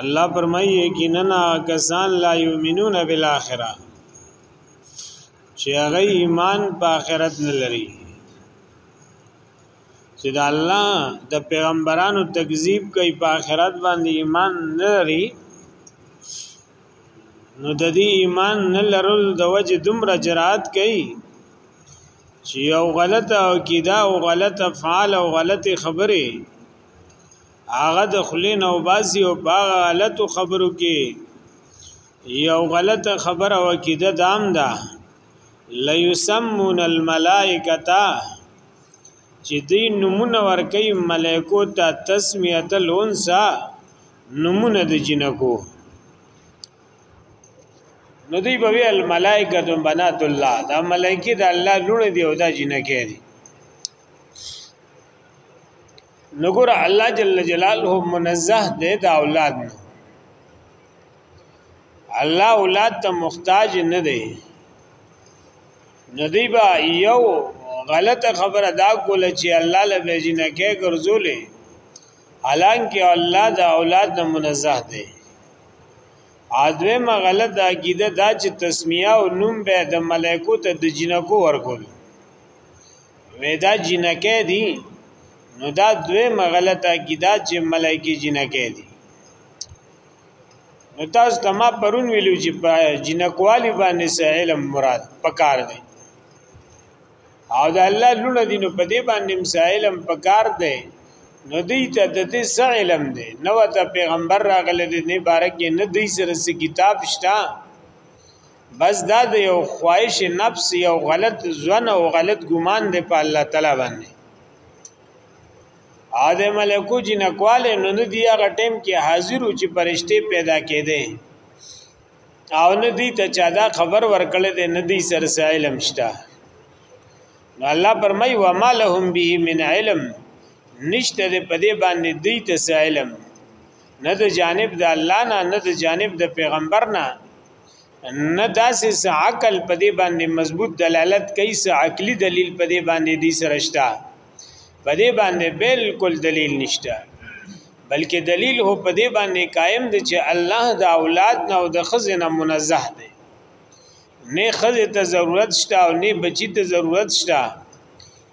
الله فرمایي یقینا کسان لا یؤمنون بالآخرة چې هغه ایمان په آخرت نه لري چې د الله د پیغمبرانو تکذیب کوي په آخرت باندې ایمان نه لري نو د دې ایمان نه لرل د وجه دومره جرأت کوي چې یو غلطه عقیده او غلطه فعال او غلطه خبره هغه د خلی نه وباسي او په غلطو خبرو کې یو غلطه خبره او عقیده دام ده لیسمون الملائکتا چې دی نمونه ورکی ملائکو ته تسمیت الانسا نمونه د جنکو نو دی به الملائکه بنات الله دا ملائکه د الله لونه دی او دا جنکه دی نګور الله جل جلاله منزه دی د اولاد نه الله اولاد ته محتاج نه دی ندی با یو غلطه خبره دا کوله چې الله له بجنه کې ګرځولې حالانکه الله د اولاد نه منزه دی ادوی ما غلط دا عقیده دا چې تسمیه او نوم به د ملائکو ته د جنکو ورکول وېدا جنکه دي نو دا دوی مغلطه کیدا چې ملایکی جنکه دي نو تاسو ته ما پرون ویلو چې په جنکوالی باندې سه علم مراد پکار دی او دا الله لونه دي نو په دې باندې سه علم پکار دی نو دی ته د دې سه علم دی نو ته پیغمبر راغله دې نه بارک نه دی سره کتاب شته بس دا د یو خواهش نفس یو غلط ځن او غلط ګمان دی په الله تعالی باندې اده ملکو جنکواله نو نه دی هغه ټیم کې حاضر چې پرشته پیدا کېده او نه دی ته چا دا خبر ورکړل دی نه دی سر علم شته نو الله پرمای و ما لهم به من علم نشته دې په دې باندې دی ته علم نه د جانب د الله نه نه د جانب د پیغمبر نه نه داسې څه عقل په دې باندې مضبوط دلالت کوي څه عقلي دلیل په دې باندې دي سره شته په دې باندې بالکل دلیل نشته بلکې دلیل هو په دې باندې قائم دی چې الله د اولاد نه او د خزنه منزه دی نه خزه ته ضرورت شته او نه بچی ته ضرورت شته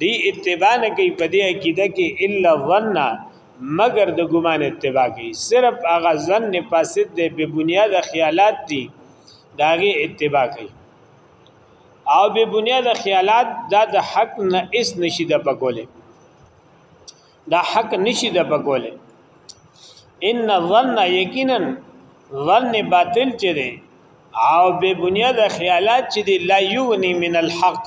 دی اتباع نه کوي په دې عقیده کې الا ظن مگر د ګمان اتباع کوي صرف هغه ظن فاسد دی به بنیاد خیالات دي داغه اتباع کوي او به بنیاد خیالات دا د حق نه اس نشي د پکوله دا حق نشي د پکوله ان ظن یقینا ظن باطل چره او به بنیاد خیالات چې دی لا یغنی من الحق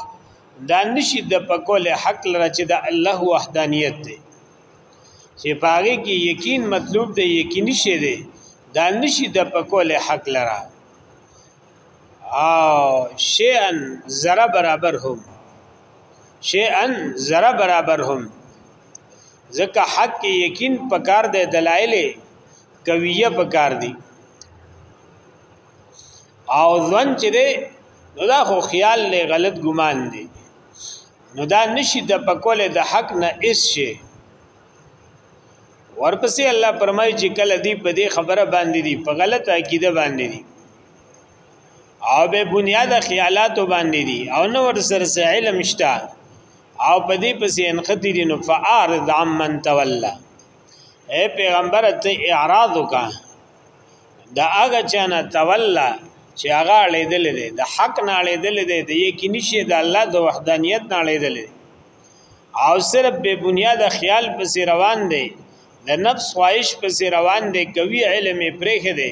دا نشي د پکول حق لره چې د الله وحدانیت دی چې پاره کې یقین مطلوب دی یقیني شی دی دا نشي د پکول حق لره او شیئا ذره برابر هم شیئا ذره برابر هم ځکه حق یقین پکار دی دلایل قویه پکار دی او ځوان چې دی نو دا خو خیال له غلط ګمان دی نو دا نشي د پکول د حق نه اس شي ورپسې الله پرمای چې کله دی په دې خبره باندې دی په غلط عقیده باندې دی او به بنیاد خیالات باندې دی او نو ور سره علم شته او په دې پسې انختی دي نو فارض عمن تولى اے پیغمبر ته اعراض وکا د هغه چانه تولا چې هغه اړېدل دي د حق نه اړېدل دي د یقیني شي د الله د وحدانیت نه اړېدل دي او صرف به بنیاد خیال پس روان دي د نفس خواهش پس روان دي کوي علم پرېخ دي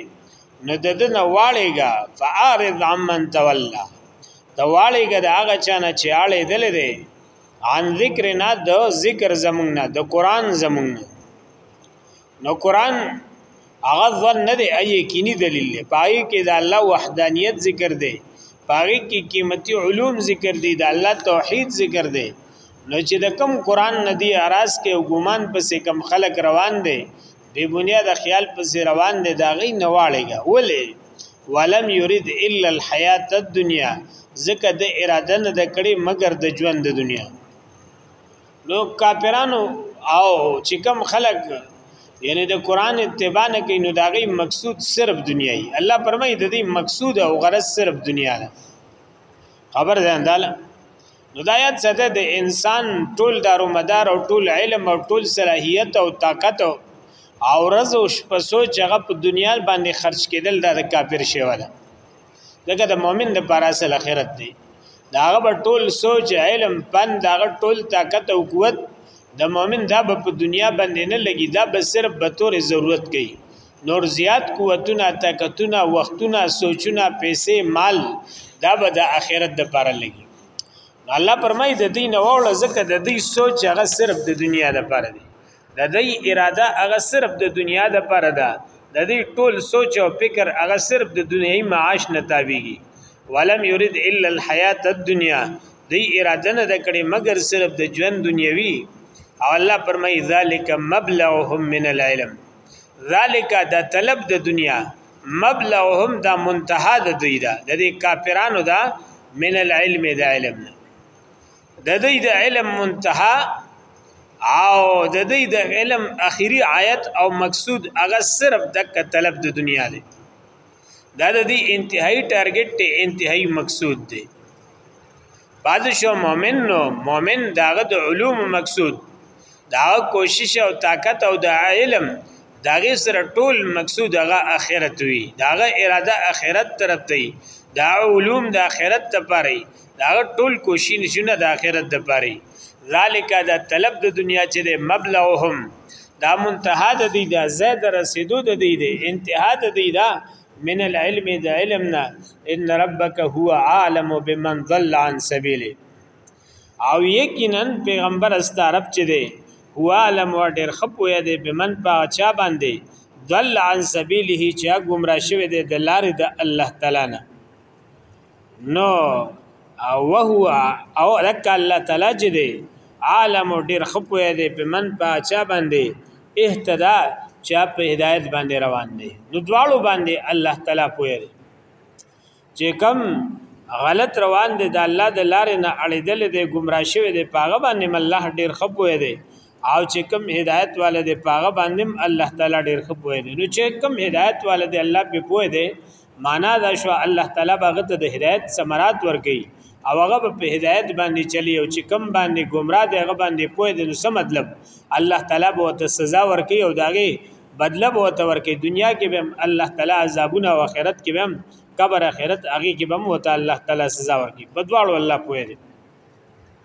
نو د دنه واړېګا فارض عمن تولا د واړېګا د هغه چانه چې اړېدل دي عن ذکرنا د ذکر زمونږ نه د قران زمونږ نه نو قران هغه ځن نه دی ای یقیني دلیل دی پای کې د الله وحدانیت ذکر دی پای کې قیمتي علوم ذکر دی د الله توحید ذکر دی نو چې د کم قران ندی اراس کې او ګمان پسې کم خلق روان دی بے بنیاد خیال پسې روان دی دا غي نواړيږي ولې ولم يريد الا الحیات الدنیا ځکه د اراده نه د کړي مگر د ژوند د دنیا نو کافرانو او چې کم خلق یعنی د قران اتباع نه کوي نو دا غي مقصود صرف دنیاي الله پرمای د دې مقصود او غرض صرف دنیا ده خبر ده انداله نو دا یاد ساته د انسان ټول دارو مدار او ټول علم او ټول صلاحیت او طاقت او او رز او شپه سوچ هغه په دنیا باندې خرج کېدل دا د کافر شی ولا دغه د مؤمن د پر اصل اخرت دی داغه په ټول سوچ علم پن داغه ټول طاقت او قوت د مؤمن دا په دنیا باندې نه لګي دا به صرف به تور ضرورت کوي نور زیات قوتونه طاقتونه وختونه سوچونه پیسې مال دا به د اخرت د پر لګي الله پرمای د دین اوړه زکه د دې سوچ هغه صرف د دنیا لپاره دی د دې اراده هغه صرف د دنیا د پر ده د دې ټول سوچ او فکر هغه صرف د دنیوي معاش نه تابېږي ولم یرید الا الحیات الدنیا دې اراده نه د کړې مګر صرف د ژوند دنیوي او الله فرمایي ذالک مبلغهم من العلم ذالک دا طلب د دنیا مبلغهم دا منتها د دوی دا د کافرانو دا من العلم د علم نه د دې د علم منتها او د دې د علم اخیری آیت او مقصود هغه صرف د طلب د دنیا دی دا د دې انتهایی ټارګټ ته انتهایی مقصود دی بادشاہ مؤمن نو مؤمن داغه د علوم مقصود دا کوشش او طاقت او د علم داغه سره ټول مقصود هغه اخرت وی داغه اراده اخرت طرف دی دا علوم د اخرت لپاره دا ټول کوشي نشونه د آخرت د پاره ذالک دا طلب د دنیا چې د مبلغهم دا منتها د دی دا زید رسیدو د دی د انتها د دی دا من العلم د علمنا ان ربک هو عالم بمن ضل عن سبیله او یقینا پیغمبر استعرب چې دی هو عالم و ډیر خپوی دی بمن په چا باندې ضل عن سبیله چې گمراه شوی دی د لارې د الله تعالی نه نو او هو او رک الله تعالی چې دی عالم ډیر خپوی دی په من پاچا باندې اهتدا چې په هدایت باندې روان دی نو دواړو باندې الله تعالی پوی دی چې کم غلط روان دی د الله د لارې نه اړېدل دی گمراه شوی دی پاغه باندې الله ډیر خپوی دی او چې کم هدایت والے دی پاغه باندې الله تعالی ډیر خپوی دی نو چې کم هدایت والے دی الله په پوی دی معنا دا شو الله تعالی باغ ته د هدایت ثمرات ورکي او هغه په هدایت باندې چلی او چې کم باندې گمراه دی هغه باندې پوه دی نو څه مطلب الله تعالی به ته سزا ورکي او داغه بدله به ته ورکي دنیا کې به الله تعالی عذابونه او آخرت کې به قبر آخرت هغه کې به مو ته الله تعالی سزا ورکي په دواړو الله پوه دی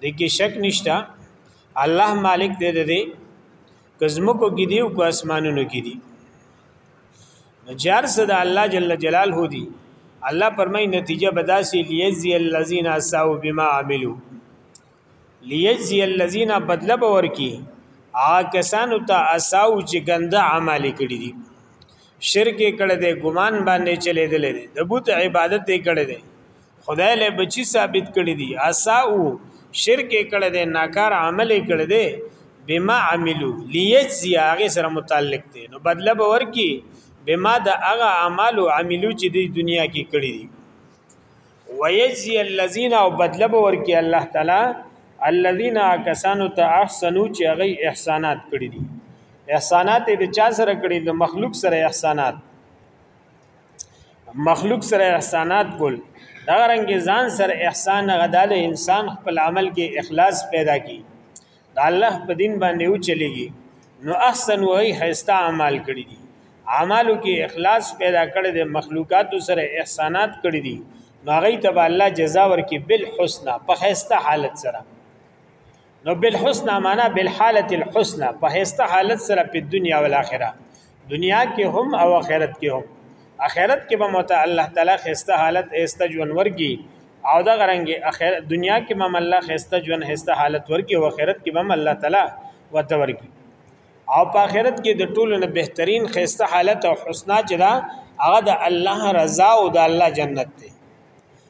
دې کې شک نشته الله مالک دې دې کزمکو کې دی او کو اسمانونو کې دی نو جار صد الله جل جلاله دی الله پرمای نتیجه بداسي لیجزی الذین اساو بما عملو لیجزی الذین بدل باور کی آ کسانو ته اساو چې ګنده عمل کړی دي شرک کړه دې ګمان باندې چلے دلې د بت عبادت کړه دې خدای له بچی ثابت کړی دی اساو شرک کړی دی ناکار عمل کړی دی بما عملو لیجزی هغه سره متعلق دی نو بدله به ورکی بما د هغه اعمال عملو چې د دنیا کې کړی دی ويجزي الذين او بدله به ورکی الله تعالی الذين کسانو ته احسنو چې هغه احسانات کړی دي احسانات د چا سره کړی د مخلوق سره احسانات مخلوق سره احسانات کول دا رنګ ځان سره احسان غدال انسان خپل عمل کې اخلاص پیدا کی دا الله په دین باندې او چلیږي نو احسن وای هستا عمل کړی دي اعمالو کې اخلاص پیدا کړی د مخلوقاتو سره احسانات کړی دي نو هغه ته الله جزا ورکړي بالحسنا په هستا حالت سره نو بالحسنا معنا بالحالت الحسنا په هسته حالت سره په دنیا او آخرت دنیا کې هم او آخرت کې هم آخرت کې به مت الله تعالی خسته حالت ایسته جون ورګي او دا غرنګ اخر دنیا کې مم الله خسته جون هسته حالت ورګي او آخرت کې مم الله تعالی وته ورګي او په آخرت کې د ټولو نه بهترین خسته حالت او حسنا چې دا هغه د الله رضا او د الله جنت دی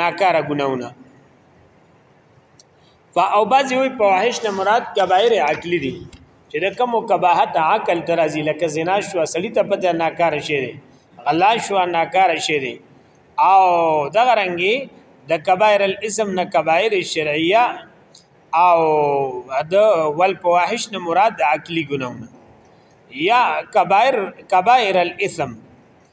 ناکاره ګناونه او بعضی وی فواحش نه مراد کبایر عقلی دي چې د کوم کباحت عقل ترازی لکه زنا شو سړی ته پته ناکاره شي غلا شو ناکاره شي او دغه رنګي د کبایر الاسم نه کبایر شرعیه او د ول فواحش نه مراد عقلی ګناونه یا کبایر کبایر الاسم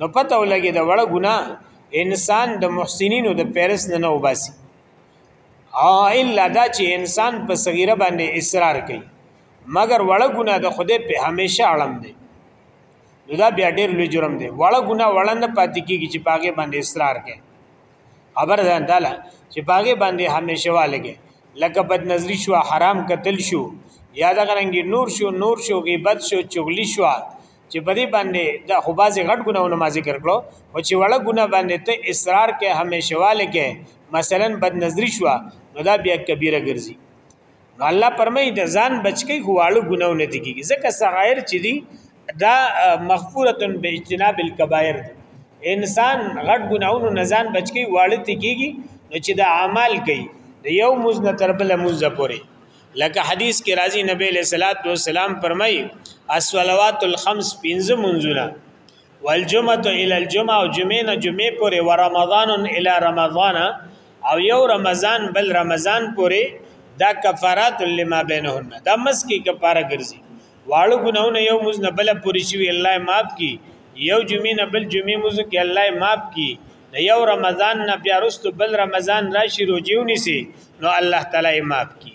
نو پته ولګي د وړه ګنا انسان د محسنینو د پیرس نه نه وباسي او الا دا چې انسان په صغیره باندې اصرار کوي مګر وړه ګنا د خوده په همیشه اړم دی نو دا بیا ډیر لوی جرم دی وړه ګنا وړند پاتې کیږي چې پاګه باندې اصرار کوي خبر ده داله چې پاګه باندې همیشه والګي لکه بد نظری شو حرام قتل شو یا دغه رنګي نور شو نور شو غیبت شو چغلی شو چې په دې باندې دا خو بازي غټ ګناونه ما ذکر کړو او چې وړه ګنا باندې ته اصرار کې همیشواله کې مثلا بد نظری شو نو دا بیا کبیره ګرځي نو الله پرمای د ځان بچکی خو واړو ګناونه دي کیږي ځکه صغائر چې دي دا مغفوره به اجتناب الکبائر دي انسان غټ ګناونه نه ځان بچکی واړه دي کیږي نو چې دا اعمال کوي د یو مزنه تر بل مزه پوري لکه حدیث کې راځي نبی له صلوات و سلام فرمای الصلوات الخمس پنځه منځونه والجمعه الى الجمعه او جمعه نه جمعه پورې و رمضان الى رمضان او یو رمضان بل رمضان پورې دا کفارات لما بینهن دا مس کې کفاره ګرځي واړو ګناونه یو مز نه بل پورې شي الله معاف کی یو جمعه نه بل جمعه مز کې الله معاف کی د یو رمضان نه بیا رستو بل رمضان راشي روجیو نیسی نو الله تعالی یې معاف کی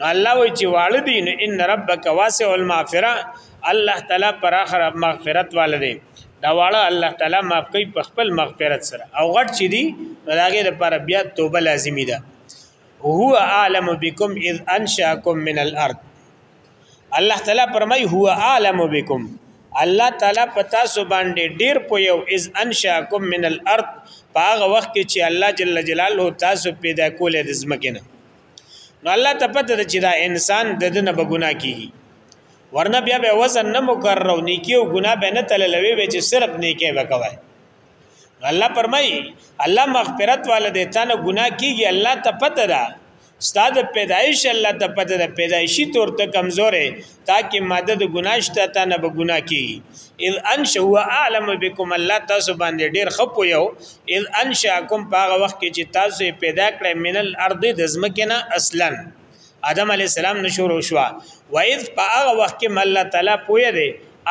نو الله وی چې واړه دي نو ان ربک واسع المغفره الله تعالی پر اخر مغفرت والده دا واړه الله تعالی معاف کوي په خپل مغفرت سره او غټ چې دي نو داګه لپاره بیا توبه لازمی ده هو عالم بكم اذ انشاکم من الارض الله تعالی فرمای هو عالم بكم الله تعالی پتا سو باندې ډیر پویو از انشاکم من الارض پاغه وخت کې چې الله جل جلاله تاسو پیدا کولې د زمکه نه نو الله ته پته ده چې دا انسان د دنه به ګناه کیږي ورنه بیا به وزن نه مقرر او نیکی او ګناه به نه تللوي به چې صرف نیکی وکوي الله پرمای الله مغفرت والده تا نه ګناه کیږي الله ته پته ده ستاد پیدایش الله ته پته ده پیدایشی تور ته کمزورې تاکي ماده د ګناشته تا نه به ګنا کی اذ انش هو اعلم بكم الله تاسو باندې ډیر خپو یو اذ انشاکم پاغه وخت کې چې تاسو پیدا کړې من الارض د زمکنه اصلا ادم علی السلام نشور شو و اذ پاغه وخت کې الله تعالی پوی دی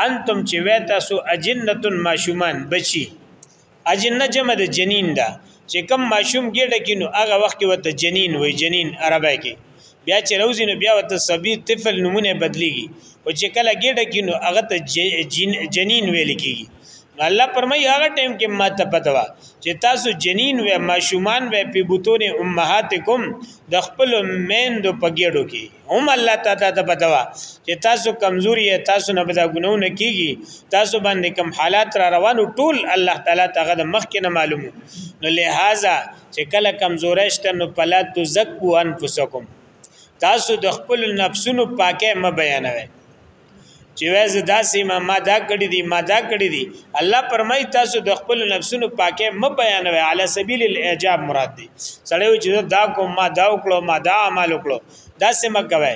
انتم چې وې تاسو اجنتن ماشومان بچي اجنه جمع د جنین ده چې کم ماشوم ګډه کینو هغه وخت کې وته جنین وای جنین عربی کې بیا چې روزي نو بیا وته صبي طفل نمونه بدليږي او چې کله ګډه کینو هغه ته جنین ویل کیږي الله پرمای هغه ټیم کې ما ته پته وا چې تاسو جنین و ماشومان و په بوتونه امهاتکم د خپل میند په ګډو کې هم الله تعالی ته پته وا چې تاسو کمزوري تاسو نه بدا ګنو نه کیږي تاسو باندې کم حالات را روانو ټول الله تعالی تاغه د مخ کې نه معلومو نو لہذا چې کله کمزوري شته نو پلا تزکو انفسکم تاسو د خپل نفسونو پاکه م بیانوي چې وایز داسې ما ما دا کړی دی ما دا کړی دی الله پرمای تاسو د خپل نفسونو پاکه م بیانوي علی سبیل الاعجاب مراد دی سړی چې دا کوم ما دا وکړو ما دا عمل وکړو دا سم کوي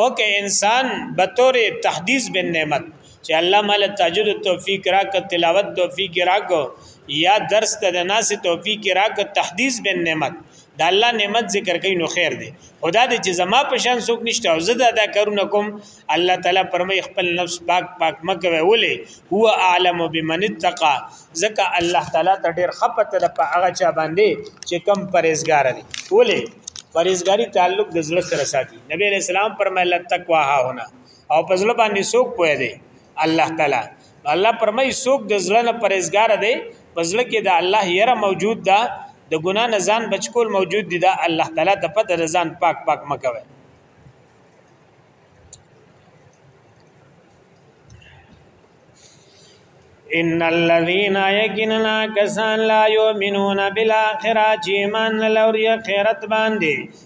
او که انسان به تور تحدیث بن نعمت چې الله مال تاجر توفیق راک تلاوت توفیق راک یا درس ته ناس توفیق راک تحدیث بن نعمت د الله نعمت ذکر کوي نو خیر دی خدا دې چې زما په شان څوک نشته او زه دا کارونه کوم الله تعالی پرمې خپل نفس پاک پاک مکه ولې هو اعلم بمن اتقى ځکه الله تعالی ته ډېر خپته ده په هغه چا باندې چې کم پرېزګار دی ولې پرېزګاری تعلق د زړه سره ساتي نبی رسول الله پرمې لتقوا ها هونه او په زړه باندې څوک پوهه دی الله تعالی الله پرمای سوک د زړه نه پرېزګار دی پزړه کې د الله یره موجود ده د ګنا نه ځان بچکول موجود دي دا الله تعالی ته پته د ځان پاک پاک مکوي ان الذين يقيننا كسان لا يؤمنون بالاخره چې ایمان لري خیرت باندې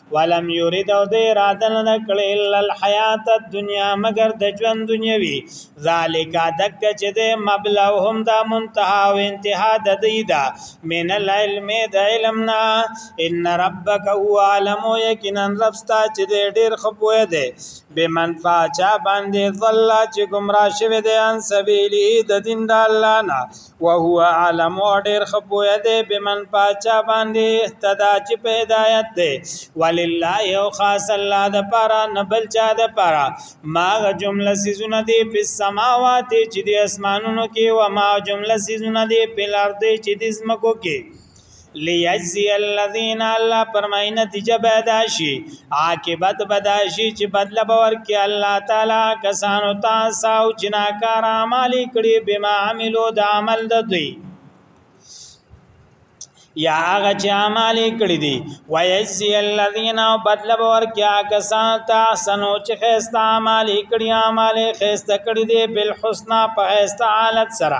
ولم یرید او د اراده نه کړی الا الحیات الدنیا مگر د ژوند دنیوي ذالک دک چې د مبلغ هم دا منتها او انتها د دی دا من العلم د علم نه ان ربک هو علم یقینا رب ستا چې ډیر خپوی دی بمن فاچا باندې ظل چې گمراه شوی دی ان سبیلی د دین د الله نه وهو عالم او ډیر خپوی دی بمن پاچا باندې اهتدا چې په هدایت دی ولله او خاص الله د پاره نه بل چا د پاره ما جمله سيزونه دی په سماوات چې د اسمانونو کې و ما جمله سيزونه دی په لار دی چې د زمکو کې ليجزي الذين الله فرمای نتیجه پیدا شي عاقبت بدا شي چې بدله باور کې الله تعالی کسانو ته ساو جناکار اعمال کړي بما عملو د عمل د دوی یا هغه چې اعمال کړی دي ويسي الذين بدل باور کیا کسان ته سنو چې خيستا اعمال کړی اعمال خيستا کړی دي بل حسنا په خيستا حالت سره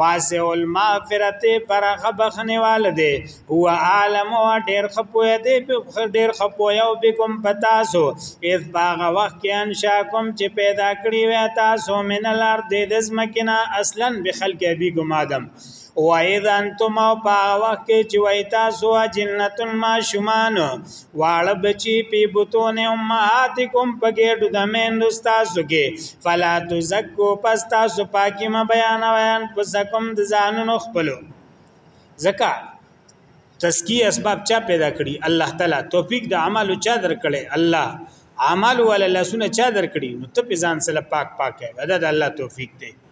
واسع المغفرته پراخه بخنه والده هو عالم او ډیر خپوی دی په ډیر خپوی او بكم پتاسو اذ باغه وخت کې انشاکم چې پیدا کړی وې تاسو من الارض د زمکنا اصلا بخلق ابيكم ادم و اذا انتم او پاوه کې چې وای تاسو جنتون ما شومان واړه بچی پی بوتون امهاتکم په ګډو د میندو تاسو کې فلا تزکو پس تاسو پاکي ما بیان وین پسکم د ځانونو خپلو زکا تزکیه اسباب چا پیدا کړی الله تعالی توفیق د عمل چا درکړي الله عمل ول لسونه چا درکړي نو ته په ځان سره پاک پاکه دا د الله توفیق دی